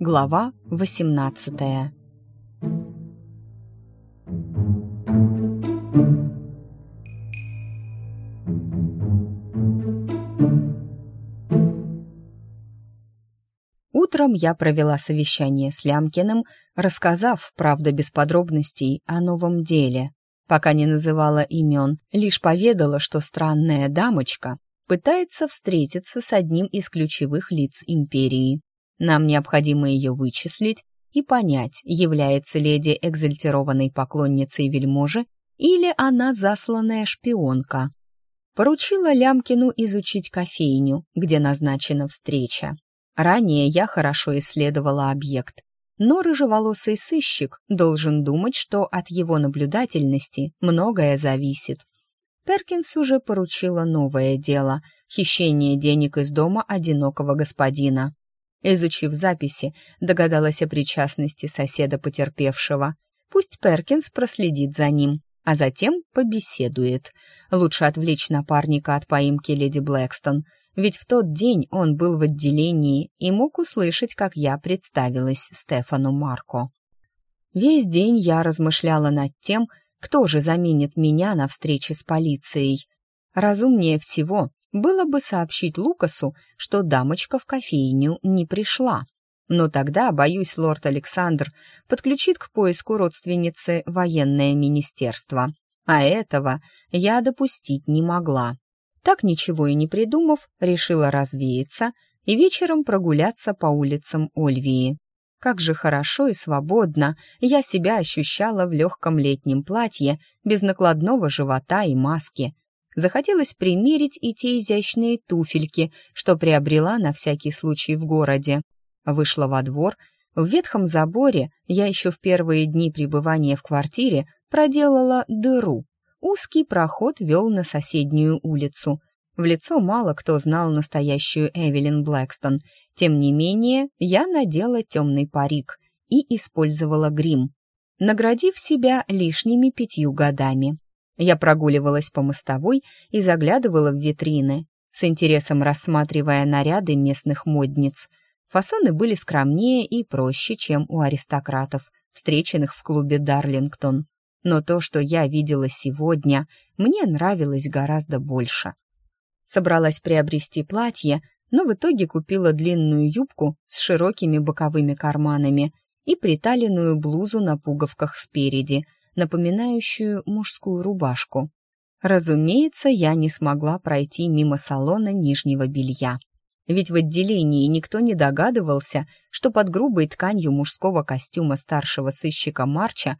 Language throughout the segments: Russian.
Глава восемнадцатая Утром я провела совещание с Лямкиным, рассказав, правда без подробностей, о новом деле. Пока не называла имен, лишь поведала, что странная дамочка пытается встретиться с одним из ключевых лиц империи. Нам необходимо ее вычислить и понять, является леди экзальтированной поклонницей вельможи или она засланная шпионка. Поручила Лямкину изучить кофейню, где назначена встреча. Ранее я хорошо исследовала объект, но рыжеволосый сыщик должен думать, что от его наблюдательности многое зависит. Перкинс уже поручила новое дело — хищение денег из дома одинокого господина. Изучив записи, догадалась о причастности соседа потерпевшего. Пусть Перкинс проследит за ним, а затем побеседует. Лучше отвлечь напарника от поимки леди Блэкстон — ведь в тот день он был в отделении и мог услышать, как я представилась Стефану Марко. Весь день я размышляла над тем, кто же заменит меня на встрече с полицией. Разумнее всего было бы сообщить Лукасу, что дамочка в кофейню не пришла. Но тогда, боюсь, лорд Александр подключит к поиску родственницы военное министерство. А этого я допустить не могла. Так ничего и не придумав, решила развеяться и вечером прогуляться по улицам Ольвии. Как же хорошо и свободно я себя ощущала в легком летнем платье, без накладного живота и маски. Захотелось примерить и те изящные туфельки, что приобрела на всякий случай в городе. Вышла во двор. В ветхом заборе я еще в первые дни пребывания в квартире проделала дыру, Узкий проход вел на соседнюю улицу. В лицо мало кто знал настоящую Эвелин Блэкстон. Тем не менее, я надела темный парик и использовала грим, наградив себя лишними пятью годами. Я прогуливалась по мостовой и заглядывала в витрины, с интересом рассматривая наряды местных модниц. Фасоны были скромнее и проще, чем у аристократов, встреченных в клубе «Дарлингтон» но то, что я видела сегодня, мне нравилось гораздо больше. Собралась приобрести платье, но в итоге купила длинную юбку с широкими боковыми карманами и приталенную блузу на пуговках спереди, напоминающую мужскую рубашку. Разумеется, я не смогла пройти мимо салона нижнего белья. Ведь в отделении никто не догадывался, что под грубой тканью мужского костюма старшего сыщика Марча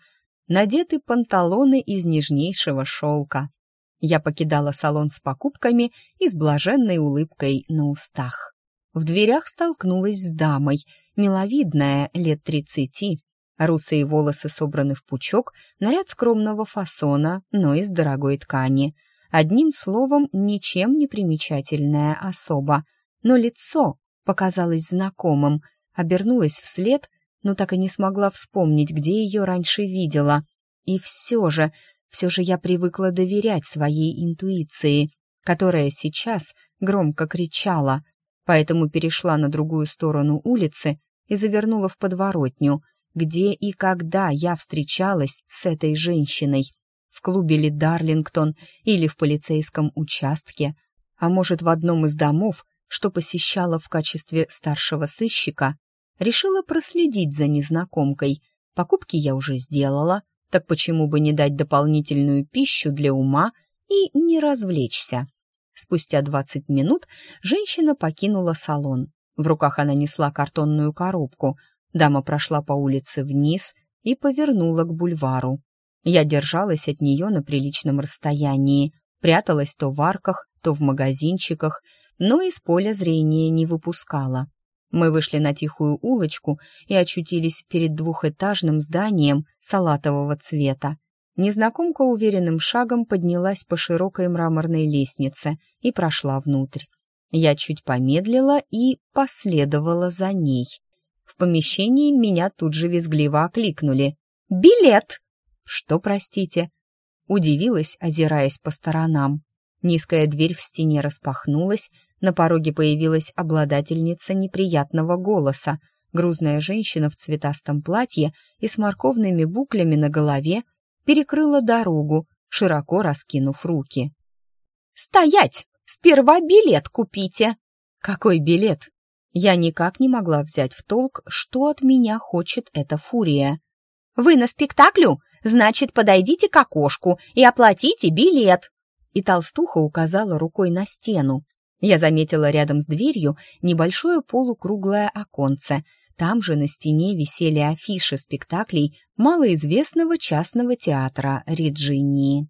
надеты панталоны из нежнейшего шелка. Я покидала салон с покупками и с блаженной улыбкой на устах. В дверях столкнулась с дамой, миловидная, лет тридцати. Русые волосы собраны в пучок, наряд скромного фасона, но из дорогой ткани. Одним словом, ничем не примечательная особа. Но лицо показалось знакомым, обернулась вслед но так и не смогла вспомнить, где ее раньше видела. И все же, все же я привыкла доверять своей интуиции, которая сейчас громко кричала, поэтому перешла на другую сторону улицы и завернула в подворотню, где и когда я встречалась с этой женщиной. В клубе ли Дарлингтон или в полицейском участке, а может, в одном из домов, что посещала в качестве старшего сыщика, решила проследить за незнакомкой. Покупки я уже сделала, так почему бы не дать дополнительную пищу для ума и не развлечься? Спустя двадцать минут женщина покинула салон. В руках она несла картонную коробку. Дама прошла по улице вниз и повернула к бульвару. Я держалась от нее на приличном расстоянии, пряталась то в арках, то в магазинчиках, но из поля зрения не выпускала. Мы вышли на тихую улочку и очутились перед двухэтажным зданием салатового цвета. Незнакомка уверенным шагом поднялась по широкой мраморной лестнице и прошла внутрь. Я чуть помедлила и последовала за ней. В помещении меня тут же визгливо окликнули. «Билет!» «Что, простите?» Удивилась, озираясь по сторонам. Низкая дверь в стене распахнулась, На пороге появилась обладательница неприятного голоса, грузная женщина в цветастом платье и с морковными буклями на голове перекрыла дорогу, широко раскинув руки. «Стоять! Сперва билет купите!» «Какой билет?» Я никак не могла взять в толк, что от меня хочет эта фурия. «Вы на спектаклю? Значит, подойдите к окошку и оплатите билет!» И толстуха указала рукой на стену. Я заметила рядом с дверью небольшое полукруглое оконце. Там же на стене висели афиши спектаклей малоизвестного частного театра Реджинии.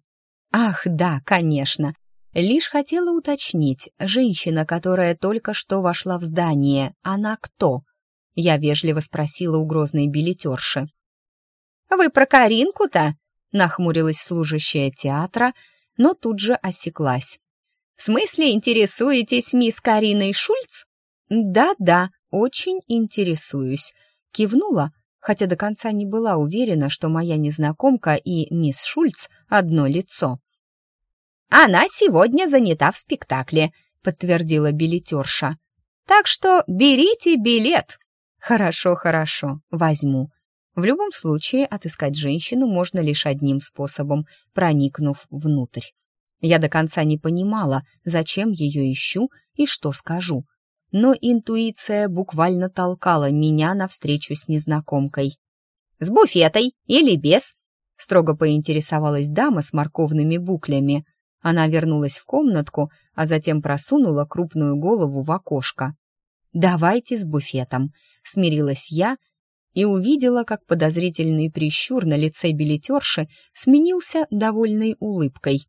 Ах, да, конечно. Лишь хотела уточнить, женщина, которая только что вошла в здание, она кто? Я вежливо спросила у грозной билетерши. «Вы про Каринку-то?» — нахмурилась служащая театра, но тут же осеклась. «В смысле интересуетесь мисс Кариной Шульц?» «Да-да, очень интересуюсь», — кивнула, хотя до конца не была уверена, что моя незнакомка и мисс Шульц одно лицо. «Она сегодня занята в спектакле», — подтвердила билетерша. «Так что берите билет». «Хорошо, хорошо, возьму». В любом случае, отыскать женщину можно лишь одним способом, проникнув внутрь. Я до конца не понимала, зачем ее ищу и что скажу. Но интуиция буквально толкала меня навстречу с незнакомкой. «С буфетой или без?» — строго поинтересовалась дама с морковными буклями. Она вернулась в комнатку, а затем просунула крупную голову в окошко. «Давайте с буфетом», — смирилась я и увидела, как подозрительный прищур на лице билетерши сменился довольной улыбкой.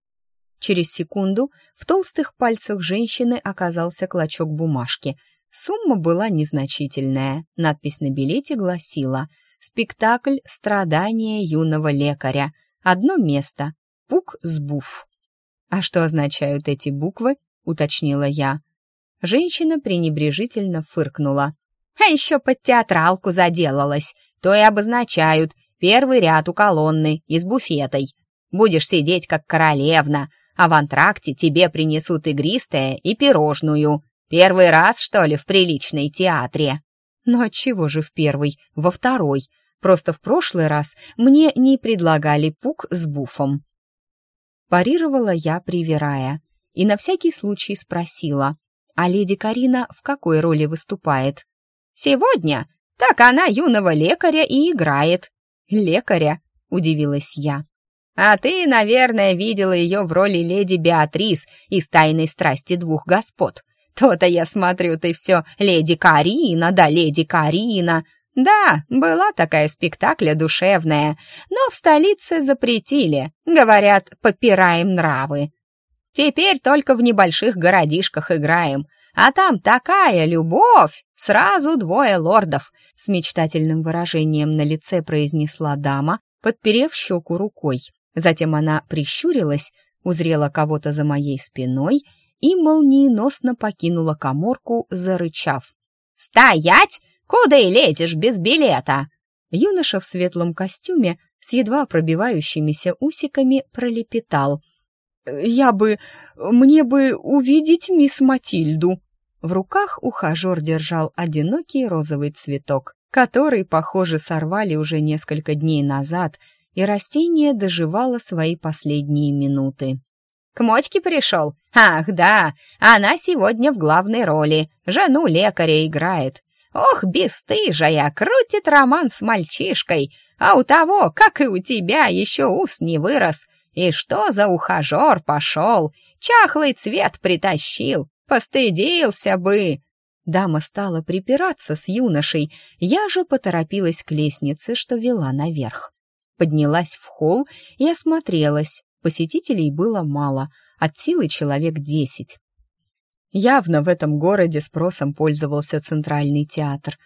Через секунду в толстых пальцах женщины оказался клочок бумажки. Сумма была незначительная. Надпись на билете гласила «Спектакль «Страдания юного лекаря». Одно место. Пук-сбуф». «А что означают эти буквы?» — уточнила я. Женщина пренебрежительно фыркнула. «А еще под театралку заделалась. То и обозначают первый ряд у колонны и с буфетой. Будешь сидеть как королевна, а в антракте тебе принесут игристое и пирожную. Первый раз, что ли, в приличной театре?» «Ну отчего же в первый, во второй? Просто в прошлый раз мне не предлагали пук с буфом. Парировала я, привирая, и на всякий случай спросила, а леди Карина в какой роли выступает? «Сегодня? Так она юного лекаря и играет». «Лекаря?» — удивилась я. «А ты, наверное, видела ее в роли леди Беатрис из «Тайной страсти двух господ». То-то я смотрю, ты все леди Карина, да леди Карина. Да, была такая спектакля душевная, но в столице запретили. Говорят, попираем нравы. Теперь только в небольших городишках играем, а там такая любовь! Сразу двое лордов!» С мечтательным выражением на лице произнесла дама, подперев щеку рукой. Затем она прищурилась, узрела кого-то за моей спиной и молниеносно покинула коморку, зарычав. «Стоять! Куда и лезешь без билета?» Юноша в светлом костюме с едва пробивающимися усиками пролепетал. «Я бы... мне бы увидеть мисс Матильду». В руках ухажер держал одинокий розовый цветок, который, похоже, сорвали уже несколько дней назад, и растение доживало свои последние минуты. «К мочке пришел? Ах, да, она сегодня в главной роли, жену лекаря играет. Ох, бесстыжая, крутит роман с мальчишкой, а у того, как и у тебя, еще ус не вырос. И что за ухажер пошел? Чахлый цвет притащил, постыдился бы!» Дама стала припираться с юношей, я же поторопилась к лестнице, что вела наверх. Поднялась в холл и осмотрелась. Посетителей было мало, от силы человек десять. Явно в этом городе спросом пользовался Центральный театр.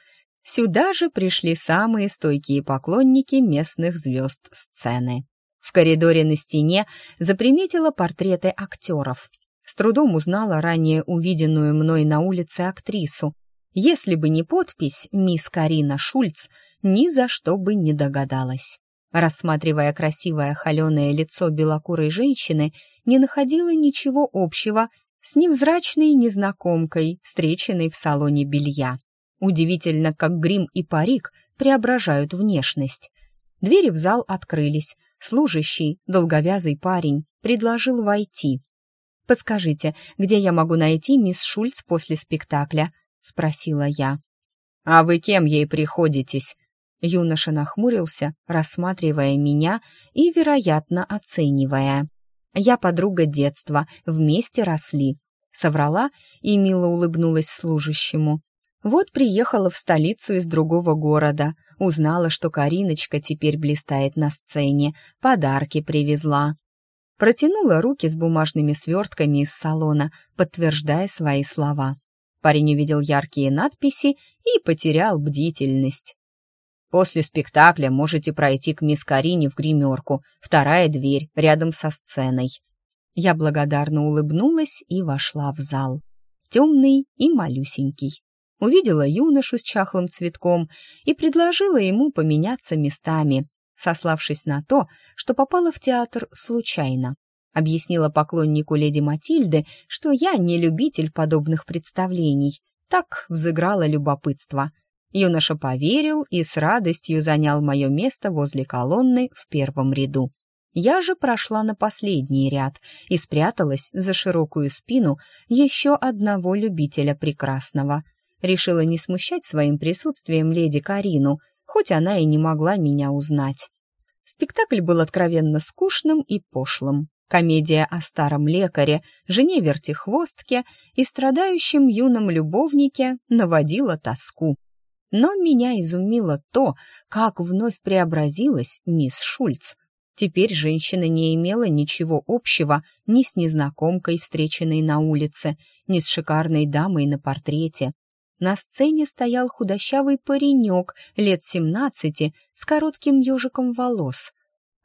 Сюда же пришли самые стойкие поклонники местных звезд сцены. В коридоре на стене заприметила портреты актеров. С трудом узнала ранее увиденную мной на улице актрису. Если бы не подпись «Мисс Карина Шульц», ни за что бы не догадалась. Рассматривая красивое холеное лицо белокурой женщины, не находила ничего общего с невзрачной незнакомкой, встреченной в салоне белья. Удивительно, как грим и парик преображают внешность. Двери в зал открылись. Служащий, долговязый парень, предложил войти. «Подскажите, где я могу найти мисс Шульц после спектакля?» — спросила я. «А вы кем ей приходитесь?» Юноша нахмурился, рассматривая меня и, вероятно, оценивая. «Я подруга детства, вместе росли», — соврала и мило улыбнулась служащему. Вот приехала в столицу из другого города, узнала, что Кариночка теперь блистает на сцене, подарки привезла. Протянула руки с бумажными свертками из салона, подтверждая свои слова. Парень увидел яркие надписи и потерял бдительность. После спектакля можете пройти к мисс Карине в гримерку, вторая дверь, рядом со сценой». Я благодарно улыбнулась и вошла в зал. Темный и малюсенький. Увидела юношу с чахлым цветком и предложила ему поменяться местами, сославшись на то, что попала в театр случайно. Объяснила поклоннику леди Матильды, что я не любитель подобных представлений. Так взыграло любопытство — Юноша поверил и с радостью занял мое место возле колонны в первом ряду. Я же прошла на последний ряд и спряталась за широкую спину еще одного любителя прекрасного. Решила не смущать своим присутствием леди Карину, хоть она и не могла меня узнать. Спектакль был откровенно скучным и пошлым. Комедия о старом лекаре, жене вертихвостке и страдающем юном любовнике наводила тоску. Но меня изумило то, как вновь преобразилась мисс Шульц. Теперь женщина не имела ничего общего ни с незнакомкой, встреченной на улице, ни с шикарной дамой на портрете. На сцене стоял худощавый паренек лет семнадцати с коротким ежиком волос.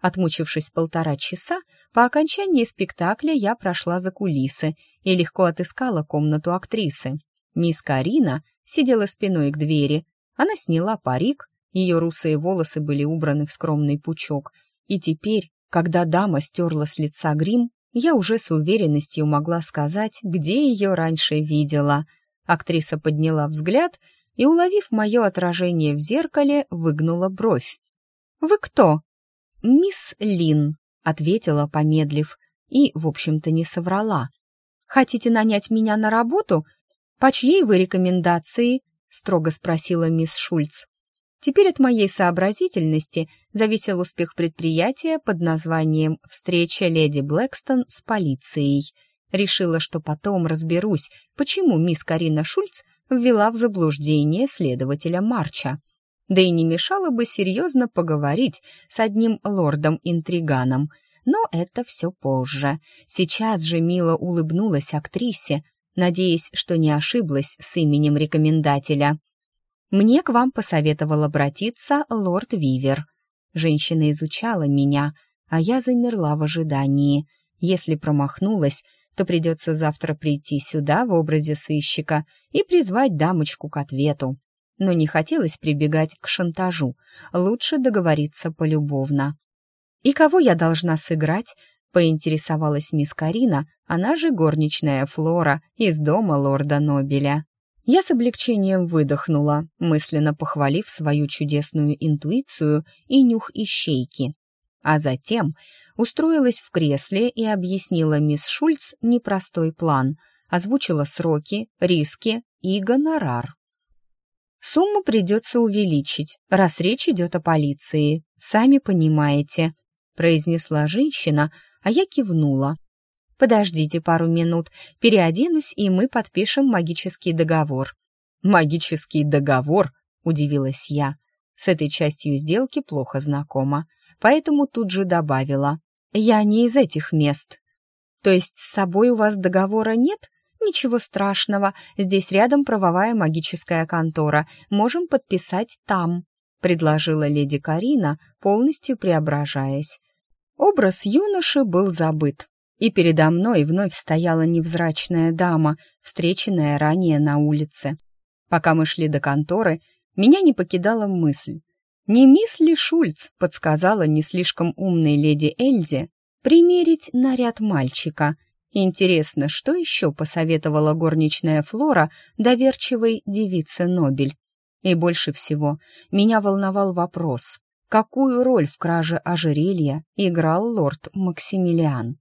Отмучившись полтора часа, по окончании спектакля я прошла за кулисы и легко отыскала комнату актрисы. Мисс Карина сидела спиной к двери, она сняла парик, ее русые волосы были убраны в скромный пучок, и теперь, когда дама стерла с лица грим, я уже с уверенностью могла сказать, где ее раньше видела. Актриса подняла взгляд и, уловив мое отражение в зеркале, выгнула бровь. «Вы кто?» «Мисс Лин», — ответила, помедлив, и, в общем-то, не соврала. «Хотите нанять меня на работу? По чьей вы рекомендации?» — строго спросила мисс Шульц. Теперь от моей сообразительности зависел успех предприятия под названием «Встреча леди Блэкстон с полицией». Решила, что потом разберусь, почему мисс Карина Шульц ввела в заблуждение следователя Марча. Да и не мешало бы серьезно поговорить с одним лордом-интриганом. Но это все позже. Сейчас же мило улыбнулась актрисе, надеясь, что не ошиблась с именем рекомендателя. «Мне к вам посоветовал обратиться лорд Вивер». Женщина изучала меня, а я замерла в ожидании. Если промахнулась, то придется завтра прийти сюда в образе сыщика и призвать дамочку к ответу. Но не хотелось прибегать к шантажу, лучше договориться полюбовно. «И кого я должна сыграть?» Поинтересовалась мисс Карина, она же горничная Флора из дома лорда Нобеля. Я с облегчением выдохнула, мысленно похвалив свою чудесную интуицию и нюх ищейки. А затем устроилась в кресле и объяснила мисс Шульц непростой план, озвучила сроки, риски и гонорар. Сумму придется увеличить, раз речь идет о полиции, сами понимаете, произнесла женщина, а я кивнула. «Подождите пару минут, переоденусь, и мы подпишем магический договор». «Магический договор?» — удивилась я. С этой частью сделки плохо знакома, поэтому тут же добавила. «Я не из этих мест». «То есть с собой у вас договора нет?» «Ничего страшного, здесь рядом правовая магическая контора, можем подписать там», — предложила леди Карина, полностью преображаясь. Образ юноши был забыт, и передо мной вновь стояла невзрачная дама, встреченная ранее на улице. Пока мы шли до конторы, меня не покидала мысль. Не мисс ли Шульц подсказала не слишком умной леди Эльзе примерить наряд мальчика? Интересно, что еще посоветовала горничная Флора доверчивой девице Нобель? И больше всего меня волновал вопрос, какую роль в краже ожерелья играл лорд Максимилиан?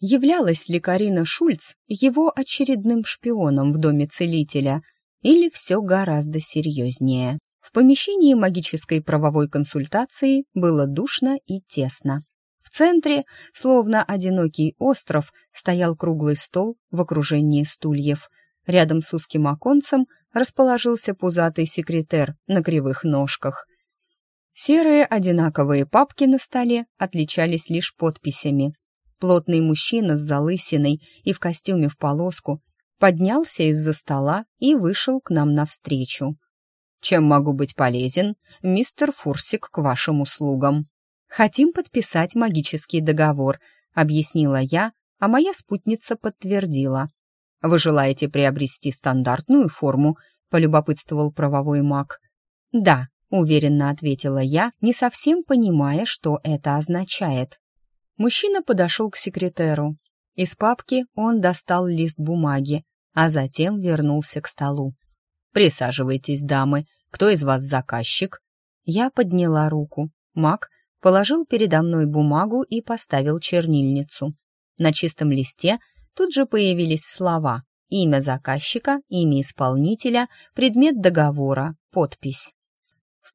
Являлась ли Карина Шульц его очередным шпионом в доме целителя, или все гораздо серьезнее? В помещении магической правовой консультации было душно и тесно. В центре, словно одинокий остров, стоял круглый стол в окружении стульев. Рядом с узким оконцем расположился пузатый секретер на кривых ножках. Серые одинаковые папки на столе отличались лишь подписями. Плотный мужчина с залысиной и в костюме в полоску поднялся из-за стола и вышел к нам навстречу. «Чем могу быть полезен? Мистер Фурсик к вашим услугам». «Хотим подписать магический договор», — объяснила я, а моя спутница подтвердила. «Вы желаете приобрести стандартную форму?» — полюбопытствовал правовой маг. «Да», — уверенно ответила я, не совсем понимая, что это означает. Мужчина подошел к секретеру. Из папки он достал лист бумаги, а затем вернулся к столу. «Присаживайтесь, дамы. Кто из вас заказчик?» Я подняла руку. Маг положил передо мной бумагу и поставил чернильницу. На чистом листе тут же появились слова «Имя заказчика», «Имя исполнителя», «Предмет договора», «Подпись».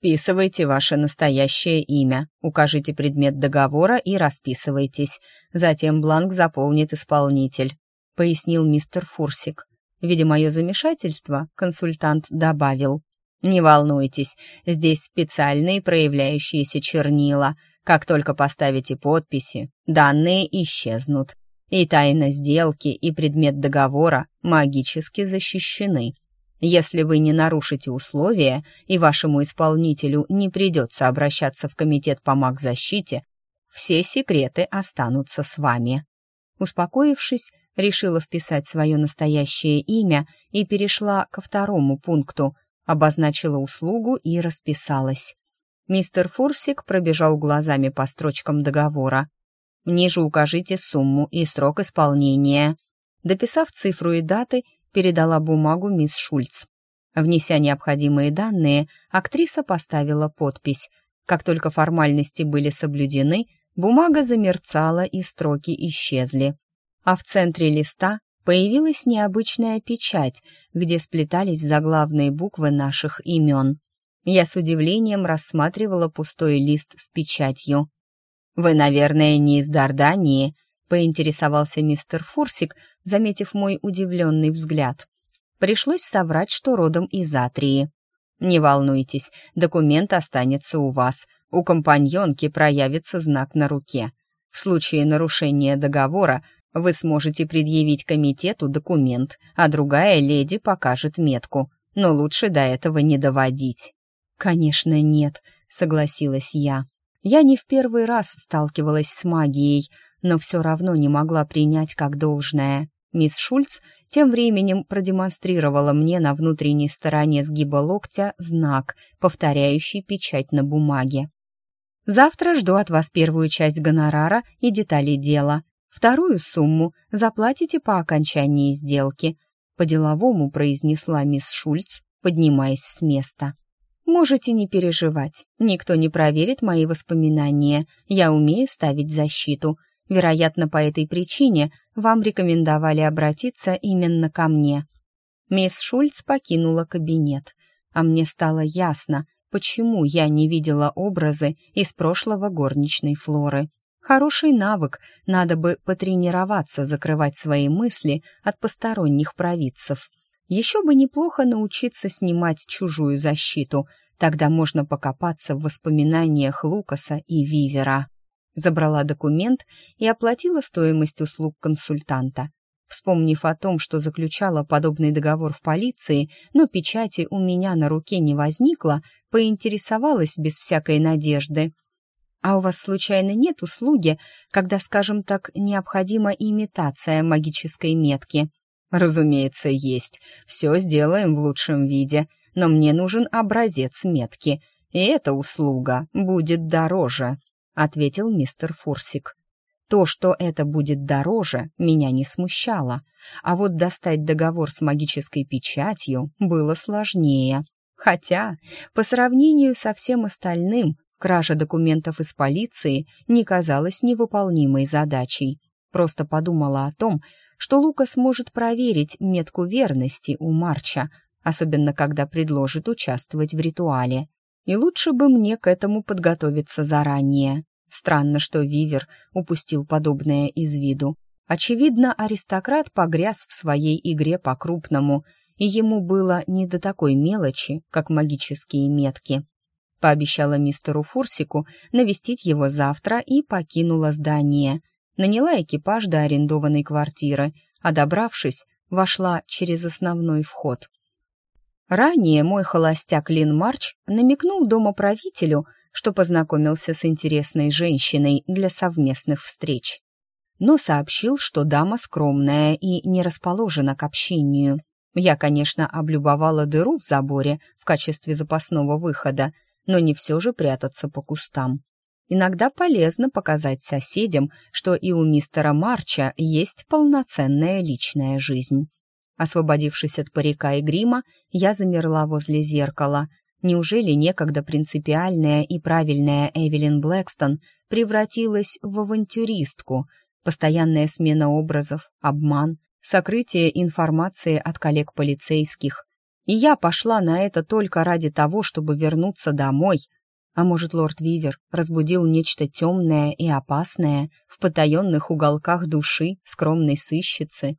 Вписывайте ваше настоящее имя, укажите предмет договора и расписывайтесь. Затем бланк заполнит исполнитель», — пояснил мистер Фурсик. Видя мое замешательство, консультант добавил. Не волнуйтесь, здесь специальные проявляющиеся чернила. Как только поставите подписи, данные исчезнут. И тайна сделки, и предмет договора магически защищены. Если вы не нарушите условия и вашему исполнителю не придется обращаться в комитет по магзащите, все секреты останутся с вами. Успокоившись, решила вписать свое настоящее имя и перешла ко второму пункту, обозначила услугу и расписалась. Мистер Фурсик пробежал глазами по строчкам договора. «Ниже укажите сумму и срок исполнения». Дописав цифру и даты, передала бумагу мисс Шульц. Внеся необходимые данные, актриса поставила подпись. Как только формальности были соблюдены, бумага замерцала и строки исчезли. А в центре листа появилась необычная печать, где сплетались заглавные буквы наших имен. Я с удивлением рассматривала пустой лист с печатью. «Вы, наверное, не из Дардании?» — поинтересовался мистер Фурсик, заметив мой удивленный взгляд. Пришлось соврать, что родом из Атрии. «Не волнуйтесь, документ останется у вас. У компаньонки проявится знак на руке. В случае нарушения договора вы сможете предъявить комитету документ, а другая леди покажет метку, но лучше до этого не доводить». «Конечно, нет», — согласилась я. «Я не в первый раз сталкивалась с магией, но все равно не могла принять как должное. Мисс Шульц тем временем продемонстрировала мне на внутренней стороне сгиба локтя знак, повторяющий печать на бумаге. «Завтра жду от вас первую часть гонорара и детали дела. Вторую сумму заплатите по окончании сделки», по-деловому произнесла мисс Шульц, поднимаясь с места. «Можете не переживать. Никто не проверит мои воспоминания. Я умею ставить защиту. Вероятно, по этой причине вам рекомендовали обратиться именно ко мне». Мисс Шульц покинула кабинет, а мне стало ясно, почему я не видела образы из прошлого горничной Флоры. Хороший навык, надо бы потренироваться закрывать свои мысли от посторонних провидцев. Еще бы неплохо научиться снимать чужую защиту, тогда можно покопаться в воспоминаниях Лукаса и Вивера. Забрала документ и оплатила стоимость услуг консультанта. Вспомнив о том, что заключала подобный договор в полиции, но печати у меня на руке не возникло, поинтересовалась без всякой надежды. А у вас случайно нет услуги, когда, скажем так, необходима имитация магической метки? Разумеется, есть. Все сделаем в лучшем виде, но мне нужен образец метки, и эта услуга будет дороже, ответил мистер Фурсик. То, что это будет дороже, меня не смущало, а вот достать договор с магической печатью было сложнее. Хотя, по сравнению со всем остальным, кража документов из полиции не казалась невыполнимой задачей. Просто подумала о том, что Лука сможет проверить метку верности у Марча, особенно когда предложит участвовать в ритуале. И лучше бы мне к этому подготовиться заранее. Странно, что Вивер упустил подобное из виду. Очевидно, аристократ погряз в своей игре по-крупному, и ему было не до такой мелочи, как магические метки. Пообещала мистеру Фурсику навестить его завтра и покинула здание. Наняла экипаж до арендованной квартиры, а добравшись, вошла через основной вход. Ранее мой холостяк Лин Марч намекнул домоправителю, что познакомился с интересной женщиной для совместных встреч. Но сообщил, что дама скромная и не расположена к общению. Я, конечно, облюбовала дыру в заборе в качестве запасного выхода, но не все же прятаться по кустам. Иногда полезно показать соседям, что и у мистера Марча есть полноценная личная жизнь. Освободившись от парика и грима, я замерла возле зеркала. Неужели некогда принципиальная и правильная Эвелин Блэкстон превратилась в авантюристку? Постоянная смена образов, обман, сокрытие информации от коллег полицейских. И я пошла на это только ради того, чтобы вернуться домой. А может, лорд Вивер разбудил нечто темное и опасное в потаенных уголках души скромной сыщицы?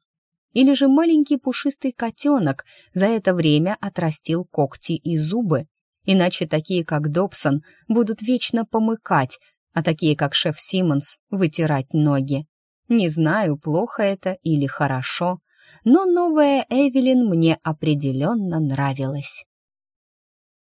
Или же маленький пушистый котенок за это время отрастил когти и зубы. Иначе такие, как Добсон, будут вечно помыкать, а такие, как шеф Симмонс, вытирать ноги. Не знаю, плохо это или хорошо, но новая Эвелин мне определенно нравилась.